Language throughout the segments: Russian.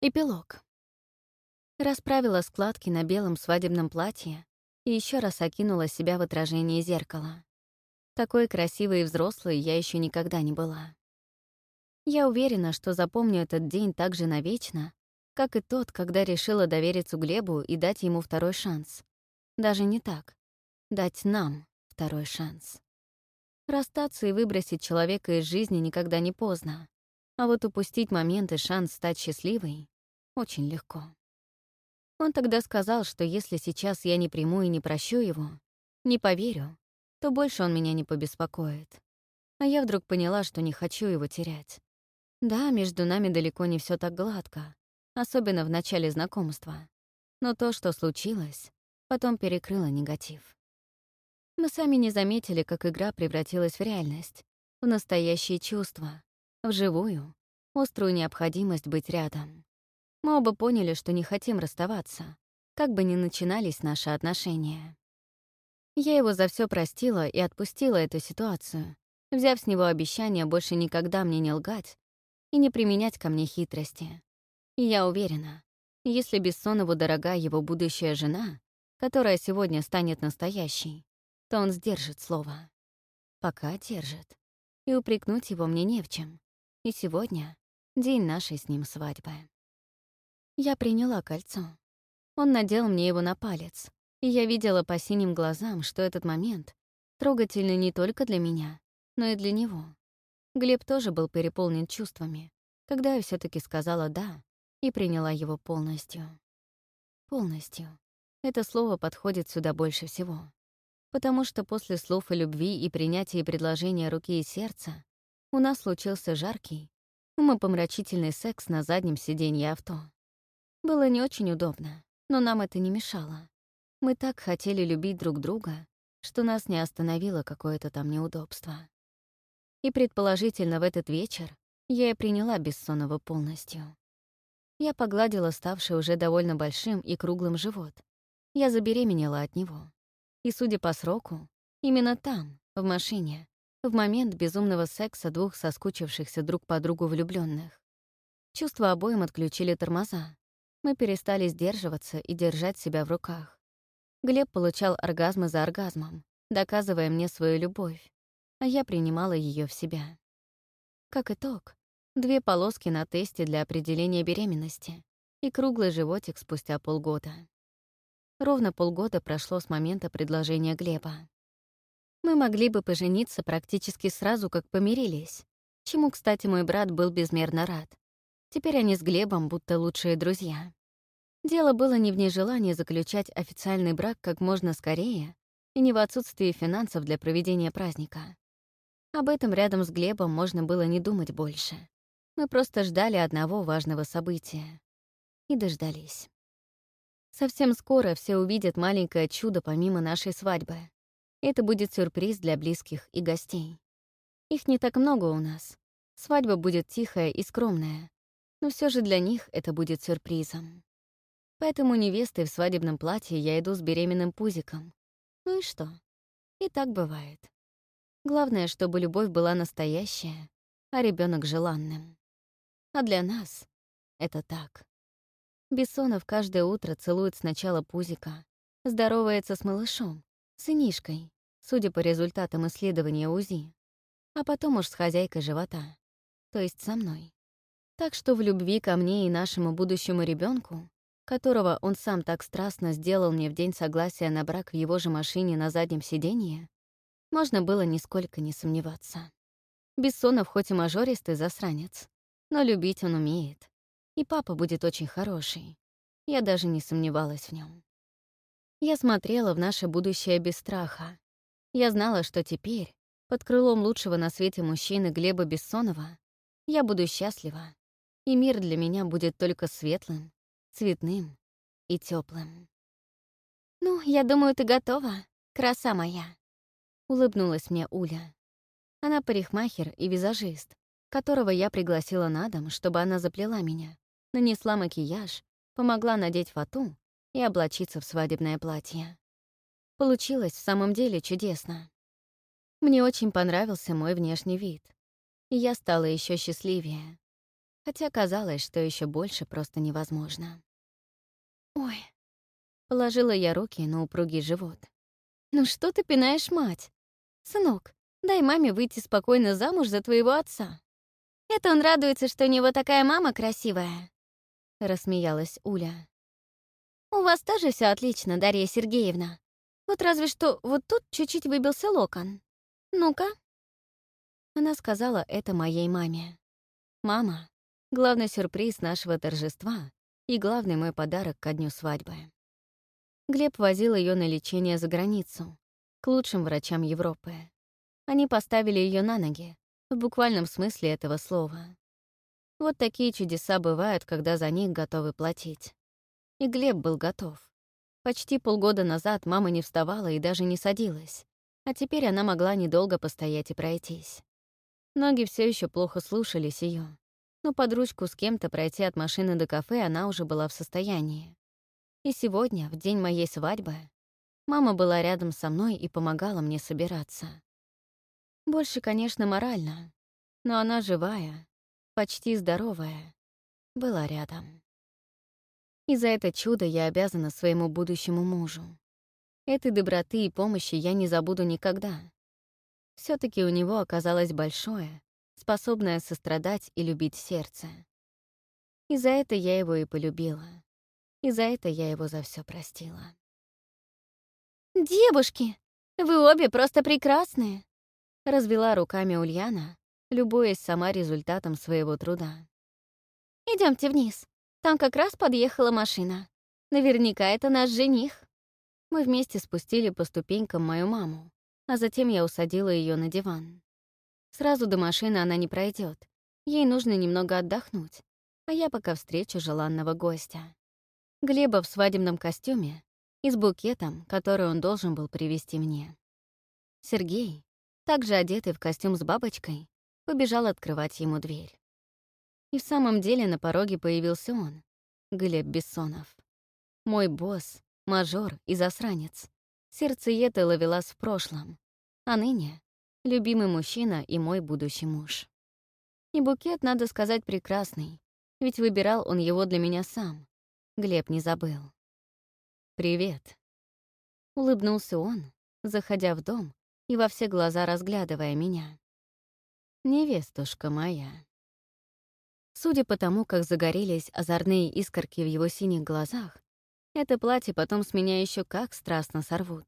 Эпилог. Расправила складки на белом свадебном платье и еще раз окинула себя в отражении зеркала. Такой красивой и взрослой я еще никогда не была. Я уверена, что запомню этот день так же навечно, как и тот, когда решила довериться Глебу и дать ему второй шанс. Даже не так. Дать нам второй шанс. Расстаться и выбросить человека из жизни никогда не поздно. А вот упустить момент и шанс стать счастливой очень легко. Он тогда сказал, что если сейчас я не приму и не прощу его, не поверю, то больше он меня не побеспокоит. А я вдруг поняла, что не хочу его терять. Да, между нами далеко не все так гладко, особенно в начале знакомства. Но то, что случилось, потом перекрыло негатив. Мы сами не заметили, как игра превратилась в реальность, в настоящие чувства, вживую, острую необходимость быть рядом. Мы оба поняли, что не хотим расставаться, как бы ни начинались наши отношения. Я его за все простила и отпустила эту ситуацию, взяв с него обещание больше никогда мне не лгать и не применять ко мне хитрости. И я уверена, если Бессонову дорога его будущая жена, которая сегодня станет настоящей, то он сдержит слово. Пока держит. И упрекнуть его мне не в чем. И сегодня — день нашей с ним свадьбы. Я приняла кольцо. Он надел мне его на палец, и я видела по синим глазам, что этот момент трогательный не только для меня, но и для него. Глеб тоже был переполнен чувствами, когда я все таки сказала «да» и приняла его полностью. Полностью. Это слово подходит сюда больше всего. Потому что после слов о любви и принятия предложения руки и сердца у нас случился жаркий, умопомрачительный секс на заднем сиденье авто. Было не очень удобно, но нам это не мешало. Мы так хотели любить друг друга, что нас не остановило какое-то там неудобство. И предположительно в этот вечер я и приняла Бессонова полностью. Я погладила ставший уже довольно большим и круглым живот. Я забеременела от него. И, судя по сроку, именно там, в машине, в момент безумного секса двух соскучившихся друг по другу влюбленных. Чувства обоим отключили тормоза. Мы перестали сдерживаться и держать себя в руках. Глеб получал оргазмы за оргазмом, доказывая мне свою любовь, а я принимала ее в себя. Как итог, две полоски на тесте для определения беременности и круглый животик спустя полгода. Ровно полгода прошло с момента предложения Глеба. Мы могли бы пожениться практически сразу, как помирились, чему, кстати, мой брат был безмерно рад. Теперь они с Глебом будто лучшие друзья. Дело было не в нежелании заключать официальный брак как можно скорее и не в отсутствии финансов для проведения праздника. Об этом рядом с Глебом можно было не думать больше. Мы просто ждали одного важного события. И дождались. Совсем скоро все увидят маленькое чудо помимо нашей свадьбы. Это будет сюрприз для близких и гостей. Их не так много у нас. Свадьба будет тихая и скромная, но все же для них это будет сюрпризом. Поэтому невестой в свадебном платье я иду с беременным пузиком. Ну и что? И так бывает. Главное, чтобы любовь была настоящая, а ребенок желанным. А для нас это так. Бессонов каждое утро целует сначала пузика, здоровается с малышом, сынишкой, судя по результатам исследования УЗИ, а потом уж с хозяйкой живота, то есть со мной. Так что в любви ко мне и нашему будущему ребенку, которого он сам так страстно сделал мне в день согласия на брак в его же машине на заднем сиденье, можно было нисколько не сомневаться. Бессонов хоть и мажористый засранец, но любить он умеет. И папа будет очень хороший. Я даже не сомневалась в нем. Я смотрела в наше будущее без страха. Я знала, что теперь, под крылом лучшего на свете мужчины Глеба Бессонова, я буду счастлива, и мир для меня будет только светлым, цветным и теплым. «Ну, я думаю, ты готова, краса моя», — улыбнулась мне Уля. Она парикмахер и визажист, которого я пригласила на дом, чтобы она заплела меня, нанесла макияж, помогла надеть фату и облачиться в свадебное платье. Получилось в самом деле чудесно. Мне очень понравился мой внешний вид, и я стала еще счастливее. хотя казалось, что еще больше просто невозможно. «Ой», — положила я руки на упругий живот. «Ну что ты пинаешь мать? Сынок, дай маме выйти спокойно замуж за твоего отца. Это он радуется, что у него такая мама красивая», — рассмеялась Уля. «У вас тоже все отлично, Дарья Сергеевна. Вот разве что вот тут чуть-чуть выбился локон. Ну-ка». Она сказала это моей маме. «Мама, главный сюрприз нашего торжества и главный мой подарок ко дню свадьбы». Глеб возил ее на лечение за границу, к лучшим врачам Европы. Они поставили ее на ноги, в буквальном смысле этого слова. Вот такие чудеса бывают, когда за них готовы платить. И Глеб был готов. Почти полгода назад мама не вставала и даже не садилась, а теперь она могла недолго постоять и пройтись. Ноги все еще плохо слушались ее, но под ручку с кем-то пройти от машины до кафе она уже была в состоянии. И сегодня, в день моей свадьбы, мама была рядом со мной и помогала мне собираться. Больше, конечно, морально, но она живая, почти здоровая, была рядом. И за это чудо я обязана своему будущему мужу. Этой доброты и помощи я не забуду никогда. все таки у него оказалось большое, способное сострадать и любить сердце. И за это я его и полюбила. И за это я его за все простила. «Девушки, вы обе просто прекрасные!» Развела руками Ульяна, любуясь сама результатом своего труда. Идемте вниз. Там как раз подъехала машина. Наверняка это наш жених. Мы вместе спустили по ступенькам мою маму, а затем я усадила ее на диван. Сразу до машины она не пройдет. Ей нужно немного отдохнуть, а я пока встречу желанного гостя. Глеба в свадебном костюме и с букетом, который он должен был привезти мне. Сергей, также одетый в костюм с бабочкой, побежал открывать ему дверь. И в самом деле на пороге появился он, Глеб Бессонов. Мой босс, мажор и засранец. Сердцеед и ловелас в прошлом. А ныне — любимый мужчина и мой будущий муж. И букет, надо сказать, прекрасный, ведь выбирал он его для меня сам. Глеб не забыл. «Привет», — улыбнулся он, заходя в дом и во все глаза разглядывая меня. «Невестушка моя». Судя по тому, как загорелись озорные искорки в его синих глазах, это платье потом с меня еще как страстно сорвут.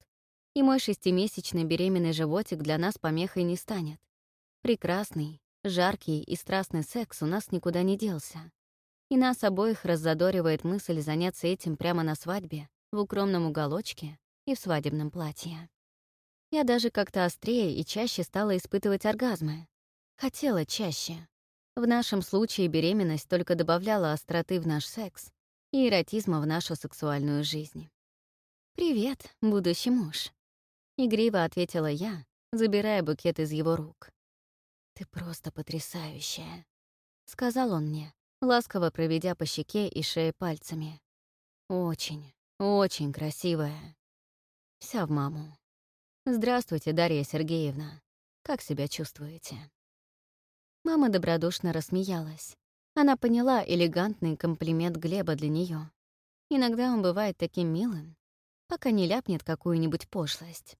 И мой шестимесячный беременный животик для нас помехой не станет. Прекрасный, жаркий и страстный секс у нас никуда не делся. И нас обоих раззадоривает мысль заняться этим прямо на свадьбе, в укромном уголочке и в свадебном платье. Я даже как-то острее и чаще стала испытывать оргазмы. Хотела чаще. В нашем случае беременность только добавляла остроты в наш секс и эротизма в нашу сексуальную жизнь. «Привет, будущий муж», — игриво ответила я, забирая букет из его рук. «Ты просто потрясающая», — сказал он мне, ласково проведя по щеке и шее пальцами. «Очень, очень красивая. Вся в маму. Здравствуйте, Дарья Сергеевна. Как себя чувствуете?» Мама добродушно рассмеялась. Она поняла элегантный комплимент Глеба для нее. Иногда он бывает таким милым, пока не ляпнет какую-нибудь пошлость.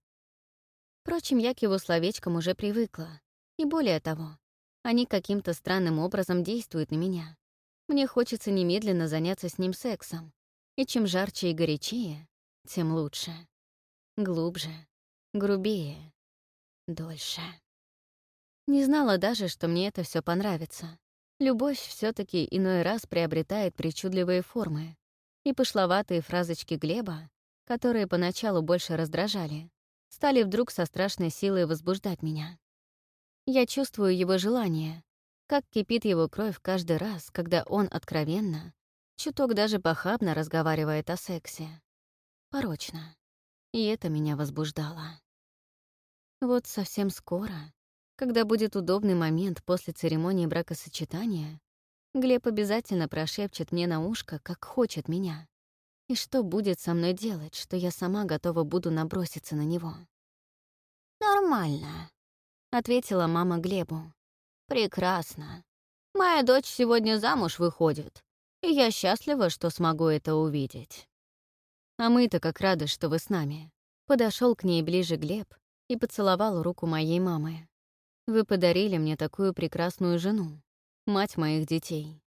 Впрочем, я к его словечкам уже привыкла. И более того, они каким-то странным образом действуют на меня. Мне хочется немедленно заняться с ним сексом. И чем жарче и горячее, тем лучше. Глубже, грубее, дольше. Не знала даже, что мне это все понравится. Любовь все таки иной раз приобретает причудливые формы. И пошловатые фразочки Глеба, которые поначалу больше раздражали, стали вдруг со страшной силой возбуждать меня. Я чувствую его желание, как кипит его кровь каждый раз, когда он откровенно, чуток даже похабно разговаривает о сексе. Порочно. И это меня возбуждало. Вот совсем скоро когда будет удобный момент после церемонии бракосочетания, Глеб обязательно прошепчет мне на ушко, как хочет меня. И что будет со мной делать, что я сама готова буду наброситься на него? «Нормально», — ответила мама Глебу. «Прекрасно. Моя дочь сегодня замуж выходит, и я счастлива, что смогу это увидеть. А мы-то как рады, что вы с нами. Подошел к ней ближе Глеб и поцеловал руку моей мамы. Вы подарили мне такую прекрасную жену, мать моих детей.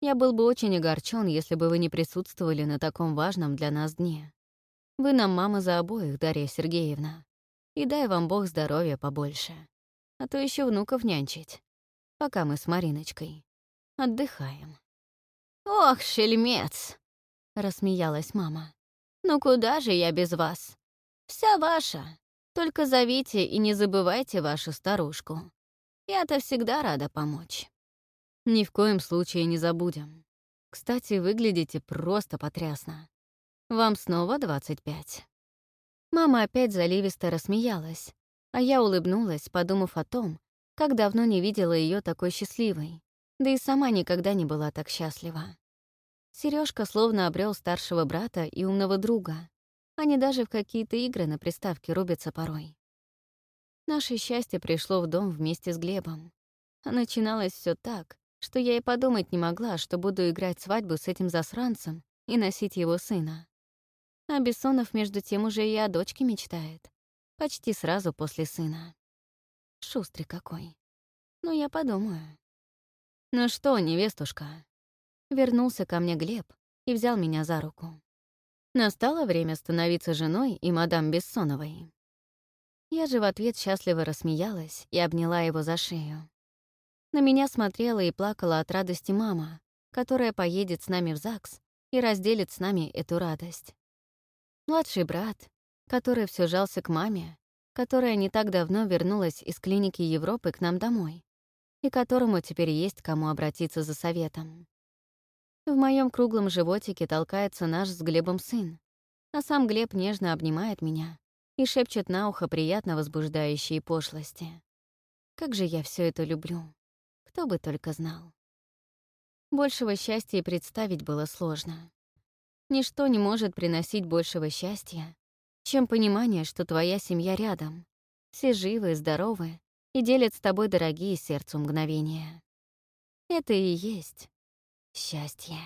Я был бы очень огорчен, если бы вы не присутствовали на таком важном для нас дне. Вы нам мама за обоих, Дарья Сергеевна. И дай вам Бог здоровья побольше. А то еще внуков нянчить. Пока мы с Мариночкой отдыхаем. «Ох, шельмец!» — рассмеялась мама. «Ну куда же я без вас? Вся ваша. Только зовите и не забывайте вашу старушку. Я-то всегда рада помочь». «Ни в коем случае не забудем. Кстати, выглядите просто потрясно. Вам снова 25. Мама опять заливисто рассмеялась, а я улыбнулась, подумав о том, как давно не видела ее такой счастливой, да и сама никогда не была так счастлива. Сережка словно обрел старшего брата и умного друга. Они даже в какие-то игры на приставке рубятся порой. Наше счастье пришло в дом вместе с Глебом. А начиналось все так, что я и подумать не могла, что буду играть свадьбу с этим засранцем и носить его сына. А Бессонов, между тем, уже и о дочке мечтает. Почти сразу после сына. Шустрый какой. Ну, я подумаю. «Ну что, невестушка?» Вернулся ко мне Глеб и взял меня за руку. Настало время становиться женой и мадам Бессоновой. Я же в ответ счастливо рассмеялась и обняла его за шею. На меня смотрела и плакала от радости мама, которая поедет с нами в ЗАГС и разделит с нами эту радость. Младший брат, который все жался к маме, которая не так давно вернулась из клиники Европы к нам домой, и которому теперь есть кому обратиться за советом. В моем круглом животике толкается наш с Глебом сын, а сам Глеб нежно обнимает меня и шепчет на ухо приятно возбуждающие пошлости. Как же я все это люблю. Кто бы только знал. Большего счастья представить было сложно. Ничто не может приносить большего счастья, чем понимание, что твоя семья рядом, все живы, здоровы и делят с тобой дорогие сердцу мгновения. Это и есть счастье.